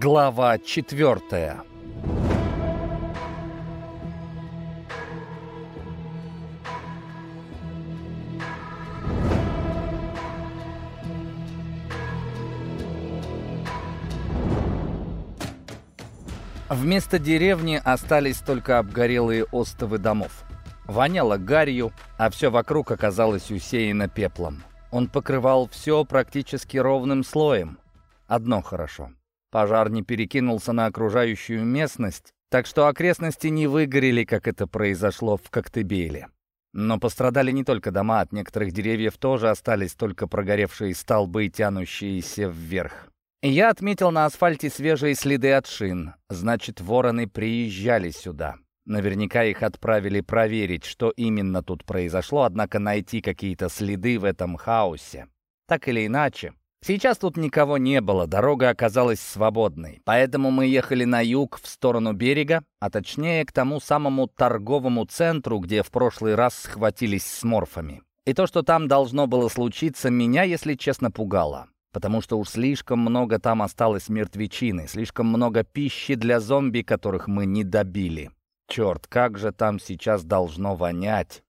Глава четвертая Вместо деревни остались только обгорелые остовы домов. Воняло гарью, а все вокруг оказалось усеяно пеплом. Он покрывал все практически ровным слоем. Одно хорошо. Пожар не перекинулся на окружающую местность, так что окрестности не выгорели, как это произошло в Коктебеле. Но пострадали не только дома, от некоторых деревьев тоже остались только прогоревшие столбы, тянущиеся вверх. Я отметил на асфальте свежие следы от шин. Значит, вороны приезжали сюда. Наверняка их отправили проверить, что именно тут произошло, однако найти какие-то следы в этом хаосе. Так или иначе, Сейчас тут никого не было, дорога оказалась свободной. Поэтому мы ехали на юг, в сторону берега, а точнее к тому самому торговому центру, где в прошлый раз схватились с морфами. И то, что там должно было случиться, меня, если честно, пугало. Потому что уж слишком много там осталось мертвечины, слишком много пищи для зомби, которых мы не добили. Черт, как же там сейчас должно вонять.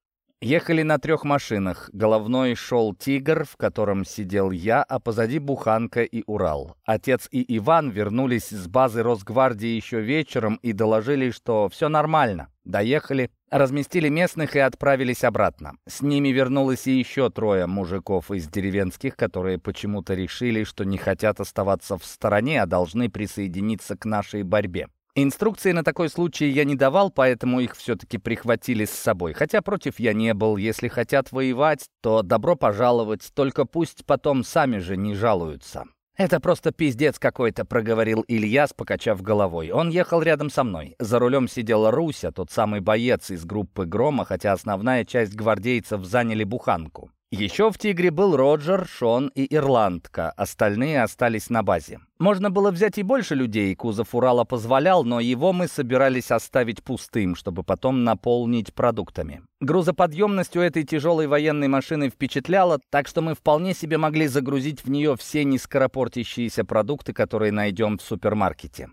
Ехали на трех машинах. Головной шел «Тигр», в котором сидел я, а позади «Буханка» и «Урал». Отец и Иван вернулись с базы Росгвардии еще вечером и доложили, что все нормально. Доехали, разместили местных и отправились обратно. С ними вернулось и еще трое мужиков из деревенских, которые почему-то решили, что не хотят оставаться в стороне, а должны присоединиться к нашей борьбе. Инструкции на такой случай я не давал, поэтому их все-таки прихватили с собой. Хотя против я не был. Если хотят воевать, то добро пожаловать, только пусть потом сами же не жалуются. «Это просто пиздец какой-то», — проговорил Ильяс, покачав головой. Он ехал рядом со мной. За рулем сидела Руся, тот самый боец из группы «Грома», хотя основная часть гвардейцев заняли буханку. Еще в «Тигре» был Роджер, Шон и Ирландка, остальные остались на базе. Можно было взять и больше людей, кузов Урала позволял, но его мы собирались оставить пустым, чтобы потом наполнить продуктами. Грузоподъемность у этой тяжелой военной машины впечатляла, так что мы вполне себе могли загрузить в нее все нескоропортящиеся продукты, которые найдем в супермаркете.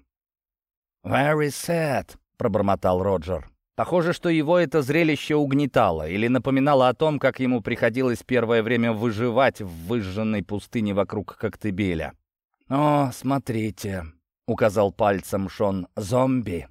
«Very sad», — пробормотал Роджер. Похоже, что его это зрелище угнетало или напоминало о том, как ему приходилось первое время выживать в выжженной пустыне вокруг Коктебеля. «О, смотрите», — указал пальцем Шон, — «зомби».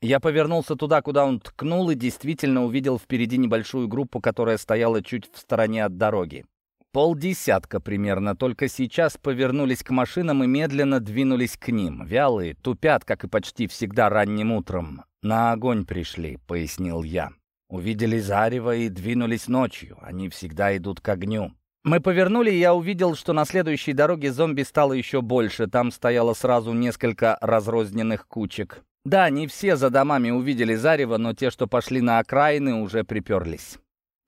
Я повернулся туда, куда он ткнул, и действительно увидел впереди небольшую группу, которая стояла чуть в стороне от дороги. Полдесятка примерно, только сейчас повернулись к машинам и медленно двинулись к ним. Вялые, тупят, как и почти всегда ранним утром. «На огонь пришли», — пояснил я. «Увидели зарево и двинулись ночью. Они всегда идут к огню». Мы повернули, и я увидел, что на следующей дороге зомби стало еще больше. Там стояло сразу несколько разрозненных кучек. Да, не все за домами увидели зарево, но те, что пошли на окраины, уже приперлись.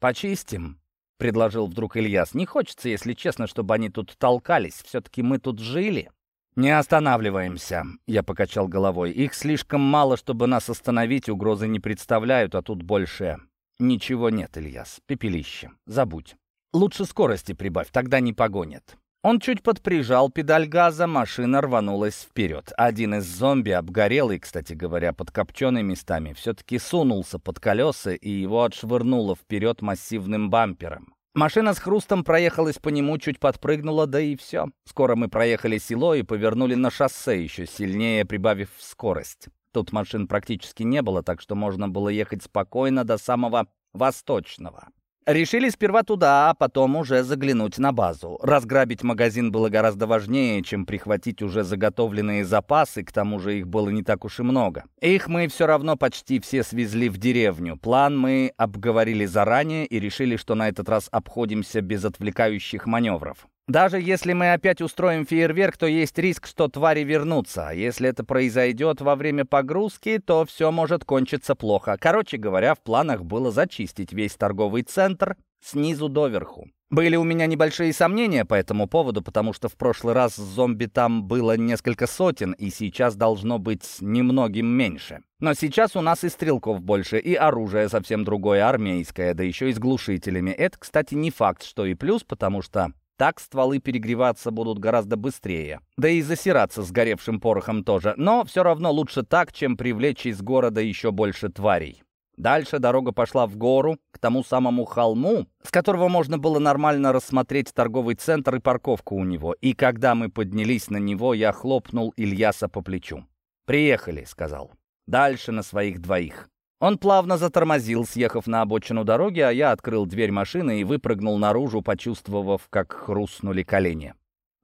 «Почистим», — предложил вдруг Ильяс. «Не хочется, если честно, чтобы они тут толкались. Все-таки мы тут жили». «Не останавливаемся», — я покачал головой. «Их слишком мало, чтобы нас остановить, угрозы не представляют, а тут больше...» «Ничего нет, Ильяс, пепелище. Забудь. Лучше скорости прибавь, тогда не погонят». Он чуть подприжал педаль газа, машина рванулась вперед. Один из зомби, обгорелый, кстати говоря, под копчеными местами, все-таки сунулся под колеса и его отшвырнуло вперед массивным бампером. Машина с хрустом проехалась по нему, чуть подпрыгнула, да и все. Скоро мы проехали село и повернули на шоссе, еще сильнее прибавив скорость. Тут машин практически не было, так что можно было ехать спокойно до самого Восточного. Решили сперва туда, а потом уже заглянуть на базу. Разграбить магазин было гораздо важнее, чем прихватить уже заготовленные запасы, к тому же их было не так уж и много. Их мы все равно почти все свезли в деревню. План мы обговорили заранее и решили, что на этот раз обходимся без отвлекающих маневров. Даже если мы опять устроим фейерверк, то есть риск, что твари вернутся. Если это произойдет во время погрузки, то все может кончиться плохо. Короче говоря, в планах было зачистить весь торговый центр снизу доверху. Были у меня небольшие сомнения по этому поводу, потому что в прошлый раз зомби там было несколько сотен, и сейчас должно быть немногим меньше. Но сейчас у нас и стрелков больше, и оружие совсем другое, армейское, да еще и с глушителями. Это, кстати, не факт, что и плюс, потому что Так стволы перегреваться будут гораздо быстрее. Да и засираться сгоревшим порохом тоже. Но все равно лучше так, чем привлечь из города еще больше тварей. Дальше дорога пошла в гору, к тому самому холму, с которого можно было нормально рассмотреть торговый центр и парковку у него. И когда мы поднялись на него, я хлопнул Ильяса по плечу. «Приехали», — сказал. «Дальше на своих двоих». Он плавно затормозил, съехав на обочину дороги, а я открыл дверь машины и выпрыгнул наружу, почувствовав, как хрустнули колени.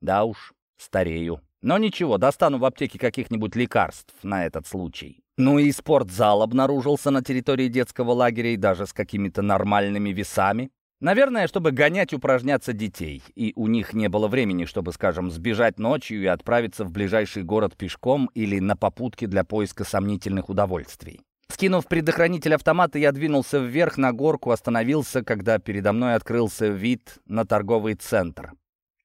Да уж, старею. Но ничего, достану в аптеке каких-нибудь лекарств на этот случай. Ну и спортзал обнаружился на территории детского лагеря и даже с какими-то нормальными весами. Наверное, чтобы гонять упражняться детей, и у них не было времени, чтобы, скажем, сбежать ночью и отправиться в ближайший город пешком или на попутке для поиска сомнительных удовольствий. Скинув предохранитель автомата, я двинулся вверх на горку, остановился, когда передо мной открылся вид на торговый центр.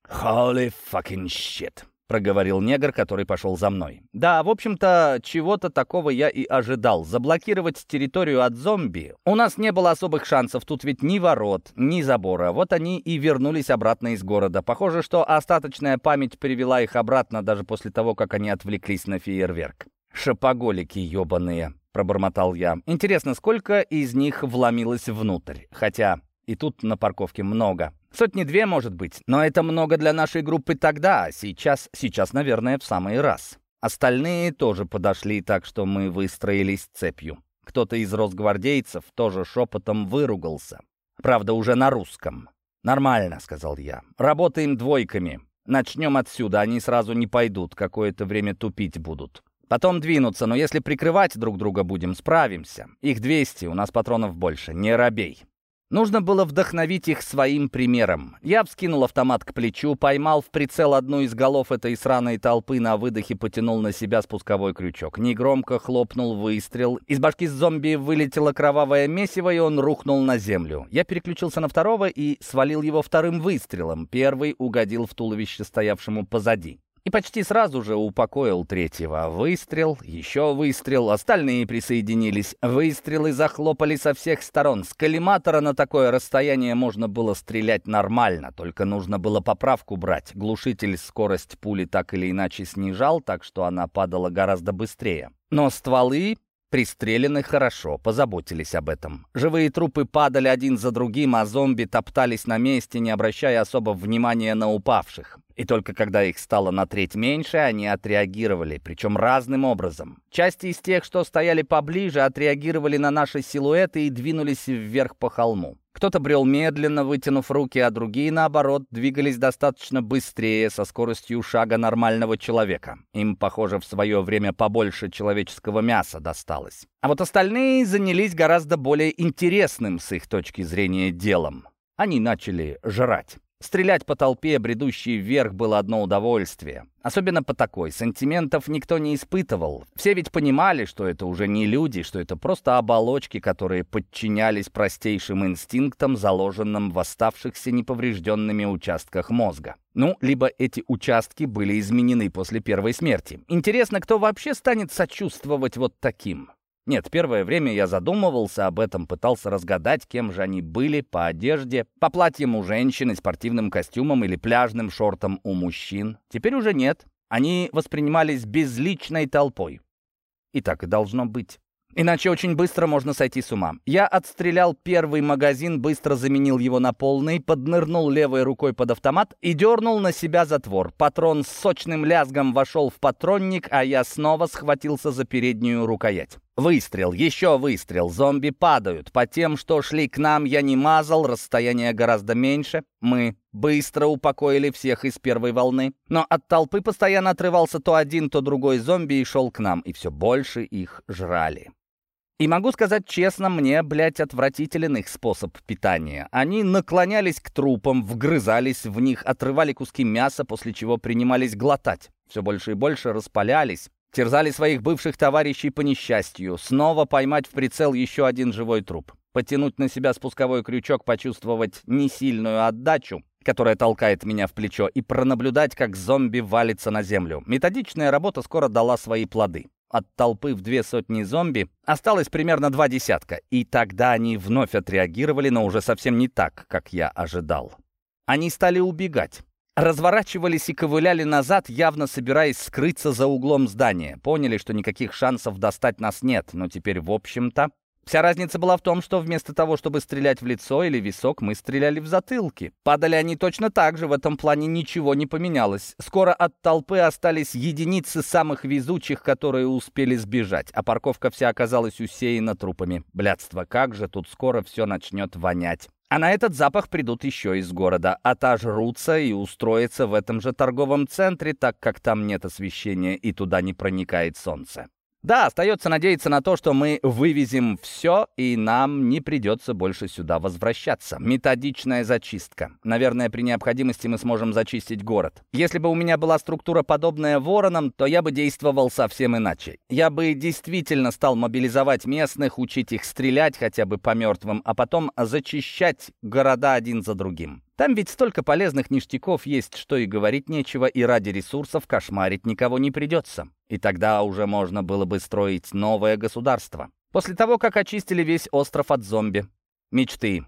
«Holy fucking shit!» проговорил негр, который пошел за мной. Да, в общем-то, чего-то такого я и ожидал. Заблокировать территорию от зомби у нас не было особых шансов. Тут ведь ни ворот, ни забора. Вот они и вернулись обратно из города. Похоже, что остаточная память привела их обратно даже после того, как они отвлеклись на фейерверк. «Шопоголики ебаные», — пробормотал я. «Интересно, сколько из них вломилось внутрь? Хотя и тут на парковке много. Сотни-две, может быть, но это много для нашей группы тогда, а сейчас, сейчас, наверное, в самый раз. Остальные тоже подошли, так что мы выстроились цепью. Кто-то из росгвардейцев тоже шепотом выругался. Правда, уже на русском. «Нормально», — сказал я. «Работаем двойками. Начнем отсюда, они сразу не пойдут, какое-то время тупить будут. Потом двинуться, но если прикрывать друг друга будем, справимся. Их 200, у нас патронов больше, не робей». Нужно было вдохновить их своим примером. Я вскинул автомат к плечу, поймал в прицел одну из голов этой сраной толпы, на выдохе потянул на себя спусковой крючок. Негромко хлопнул выстрел. Из башки зомби вылетело кровавое месиво, и он рухнул на землю. Я переключился на второго и свалил его вторым выстрелом. Первый угодил в туловище стоявшему позади. И почти сразу же упокоил третьего. Выстрел, еще выстрел, остальные присоединились. Выстрелы захлопали со всех сторон. С коллиматора на такое расстояние можно было стрелять нормально, только нужно было поправку брать. Глушитель скорость пули так или иначе снижал, так что она падала гораздо быстрее. Но стволы Пристрелены хорошо, позаботились об этом. Живые трупы падали один за другим, а зомби топтались на месте, не обращая особо внимания на упавших. И только когда их стало на треть меньше, они отреагировали, причем разным образом. Части из тех, что стояли поближе, отреагировали на наши силуэты и двинулись вверх по холму. Кто-то брел медленно, вытянув руки, а другие, наоборот, двигались достаточно быстрее, со скоростью шага нормального человека. Им, похоже, в свое время побольше человеческого мяса досталось. А вот остальные занялись гораздо более интересным с их точки зрения делом. Они начали жрать. Стрелять по толпе, бредущей вверх, было одно удовольствие. Особенно по такой. Сантиментов никто не испытывал. Все ведь понимали, что это уже не люди, что это просто оболочки, которые подчинялись простейшим инстинктам, заложенным в оставшихся неповрежденными участках мозга. Ну, либо эти участки были изменены после первой смерти. Интересно, кто вообще станет сочувствовать вот таким? Нет, первое время я задумывался об этом, пытался разгадать, кем же они были по одежде, по платьям у женщин и спортивным костюмам или пляжным шортам у мужчин. Теперь уже нет. Они воспринимались безличной толпой. И так и должно быть. Иначе очень быстро можно сойти с ума. Я отстрелял первый магазин, быстро заменил его на полный, поднырнул левой рукой под автомат и дернул на себя затвор. Патрон с сочным лязгом вошел в патронник, а я снова схватился за переднюю рукоять. Выстрел, еще выстрел. Зомби падают. По тем, что шли к нам, я не мазал, расстояние гораздо меньше. Мы быстро упокоили всех из первой волны. Но от толпы постоянно отрывался то один, то другой зомби и шел к нам, и все больше их жрали. И могу сказать честно, мне, блядь, отвратителен их способ питания. Они наклонялись к трупам, вгрызались в них, отрывали куски мяса, после чего принимались глотать. Все больше и больше распалялись, терзали своих бывших товарищей по несчастью, снова поймать в прицел еще один живой труп, потянуть на себя спусковой крючок, почувствовать несильную отдачу, которая толкает меня в плечо, и пронаблюдать, как зомби валится на землю. Методичная работа скоро дала свои плоды. От толпы в две сотни зомби осталось примерно два десятка, и тогда они вновь отреагировали, но уже совсем не так, как я ожидал. Они стали убегать. Разворачивались и ковыляли назад, явно собираясь скрыться за углом здания. Поняли, что никаких шансов достать нас нет, но теперь, в общем-то, Вся разница была в том, что вместо того, чтобы стрелять в лицо или висок, мы стреляли в затылки. Падали они точно так же, в этом плане ничего не поменялось. Скоро от толпы остались единицы самых везучих, которые успели сбежать, а парковка вся оказалась усеяна трупами. Блядство, как же тут скоро все начнет вонять. А на этот запах придут еще из города, отожрутся и устроятся в этом же торговом центре, так как там нет освещения и туда не проникает солнце. Да, остается надеяться на то, что мы вывезем все, и нам не придется больше сюда возвращаться. Методичная зачистка. Наверное, при необходимости мы сможем зачистить город. Если бы у меня была структура, подобная воронам, то я бы действовал совсем иначе. Я бы действительно стал мобилизовать местных, учить их стрелять хотя бы по мертвым, а потом зачищать города один за другим. Там ведь столько полезных ништяков есть, что и говорить нечего, и ради ресурсов кошмарить никого не придется. И тогда уже можно было бы строить новое государство. После того, как очистили весь остров от зомби. Мечты.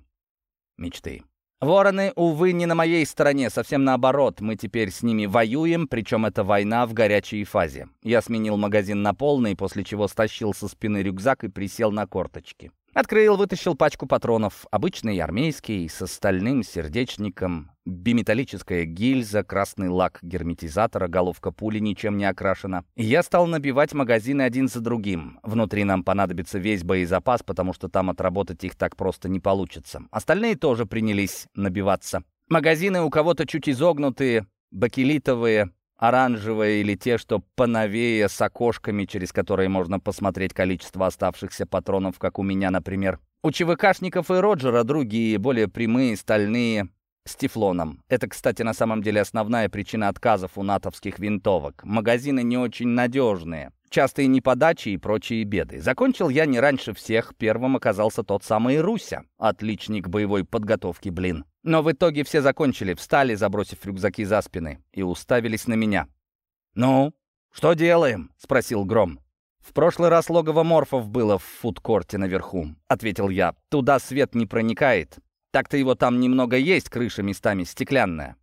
Мечты. Вороны, увы, не на моей стороне, совсем наоборот. Мы теперь с ними воюем, причем это война в горячей фазе. Я сменил магазин на полный, после чего стащил со спины рюкзак и присел на корточки. Открыл, вытащил пачку патронов. Обычный армейский, с остальным сердечником, биметаллическая гильза, красный лак герметизатора, головка пули ничем не окрашена. Я стал набивать магазины один за другим. Внутри нам понадобится весь боезапас, потому что там отработать их так просто не получится. Остальные тоже принялись набиваться. Магазины у кого-то чуть изогнутые, бакелитовые, оранжевые или те, что поновее, с окошками, через которые можно посмотреть количество оставшихся патронов, как у меня, например. У ЧВКшников и Роджера другие, более прямые, стальные, с тефлоном. Это, кстати, на самом деле основная причина отказов у натовских винтовок. Магазины не очень надежные. Частые неподачи и прочие беды. Закончил я не раньше всех, первым оказался тот самый Руся. Отличник боевой подготовки, блин. Но в итоге все закончили, встали, забросив рюкзаки за спины, и уставились на меня. «Ну, что делаем?» — спросил Гром. «В прошлый раз логово морфов было в фудкорте наверху», — ответил я. «Туда свет не проникает. Так-то его там немного есть, крыша местами стеклянная.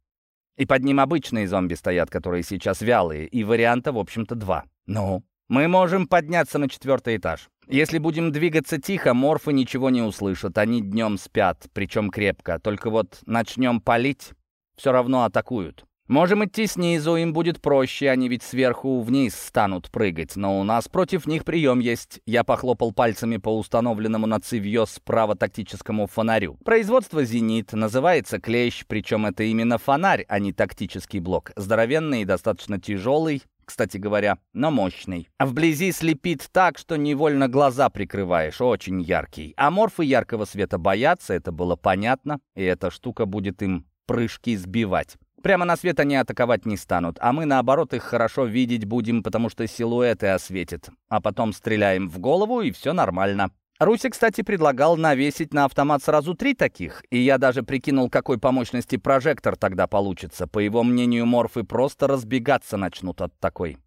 И под ним обычные зомби стоят, которые сейчас вялые, и варианта, в общем-то, два. Ну, мы можем подняться на четвертый этаж. Если будем двигаться тихо, морфы ничего не услышат. Они днем спят, причем крепко. Только вот начнем палить, все равно атакуют. Можем идти снизу, им будет проще, они ведь сверху вниз станут прыгать. Но у нас против них прием есть. Я похлопал пальцами по установленному на цевьё справа тактическому фонарю. Производство «Зенит» называется «Клещ», причем это именно фонарь, а не тактический блок. Здоровенный и достаточно тяжелый, кстати говоря, но мощный. А вблизи слепит так, что невольно глаза прикрываешь, очень яркий. А морфы яркого света боятся, это было понятно, и эта штука будет им прыжки сбивать. Прямо на свет они атаковать не станут, а мы, наоборот, их хорошо видеть будем, потому что силуэты осветят. А потом стреляем в голову, и все нормально. Руси, кстати, предлагал навесить на автомат сразу три таких, и я даже прикинул, какой по мощности прожектор тогда получится. По его мнению, морфы просто разбегаться начнут от такой.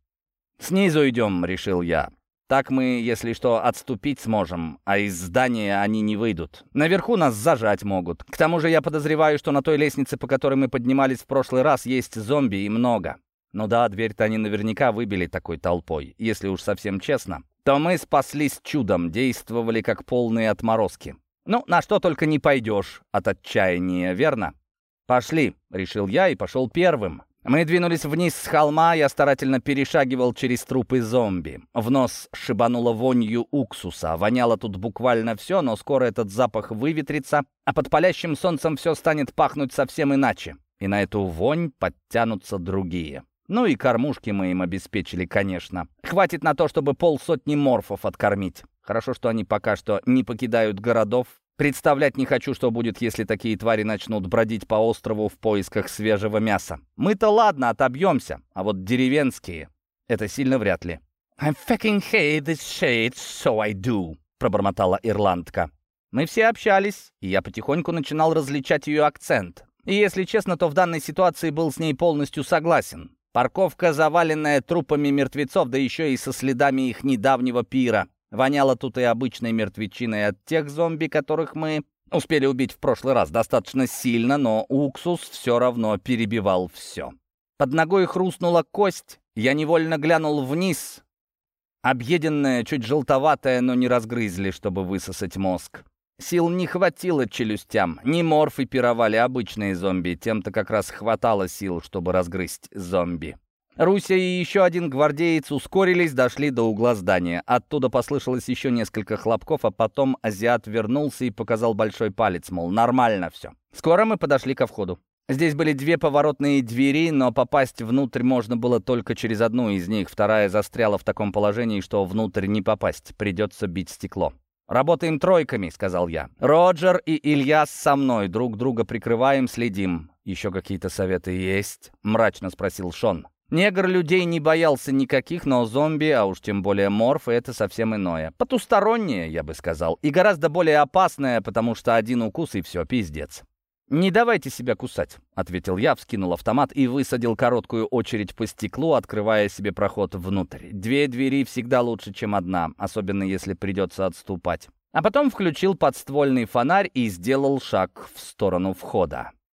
«Снизу идем», — решил я. «Так мы, если что, отступить сможем, а из здания они не выйдут. Наверху нас зажать могут. К тому же я подозреваю, что на той лестнице, по которой мы поднимались в прошлый раз, есть зомби и много. Ну да, дверь-то они наверняка выбили такой толпой, если уж совсем честно то мы спаслись чудом, действовали как полные отморозки. Ну, на что только не пойдешь от отчаяния, верно? «Пошли», — решил я и пошел первым. Мы двинулись вниз с холма, я старательно перешагивал через трупы зомби. В нос шибануло вонью уксуса. Воняло тут буквально все, но скоро этот запах выветрится, а под палящим солнцем все станет пахнуть совсем иначе. И на эту вонь подтянутся другие. Ну и кормушки мы им обеспечили, конечно. Хватит на то, чтобы полсотни морфов откормить. Хорошо, что они пока что не покидают городов. Представлять не хочу, что будет, если такие твари начнут бродить по острову в поисках свежего мяса. Мы-то ладно, отобьемся, а вот деревенские — это сильно вряд ли. «I fucking hate this shit, so I do», — пробормотала ирландка. Мы все общались, и я потихоньку начинал различать ее акцент. И если честно, то в данной ситуации был с ней полностью согласен. Парковка, заваленная трупами мертвецов, да еще и со следами их недавнего пира. Воняло тут и обычной мертвечиной от тех зомби, которых мы Успели убить в прошлый раз достаточно сильно, но уксус все равно перебивал все. Под ногой хрустнула кость, я невольно глянул вниз. Объеденная, чуть желтоватая, но не разгрызли, чтобы высосать мозг. Сил не хватило челюстям. Не морфы пировали обычные зомби, тем-то как раз хватало сил, чтобы разгрызть зомби. Руся и еще один гвардеец ускорились, дошли до угла здания. Оттуда послышалось еще несколько хлопков, а потом азиат вернулся и показал большой палец, мол, нормально все. Скоро мы подошли ко входу. Здесь были две поворотные двери, но попасть внутрь можно было только через одну из них. Вторая застряла в таком положении, что внутрь не попасть, придется бить стекло. «Работаем тройками», — сказал я. «Роджер и Ильяс со мной, друг друга прикрываем, следим». «Еще какие-то советы есть?» — мрачно спросил Шон. Негр людей не боялся никаких, но зомби, а уж тем более морфы, это совсем иное. Потустороннее, я бы сказал, и гораздо более опасное, потому что один укус и все, пиздец. «Не давайте себя кусать», — ответил я, вскинул автомат и высадил короткую очередь по стеклу, открывая себе проход внутрь. Две двери всегда лучше, чем одна, особенно если придется отступать. А потом включил подствольный фонарь и сделал шаг в сторону входа.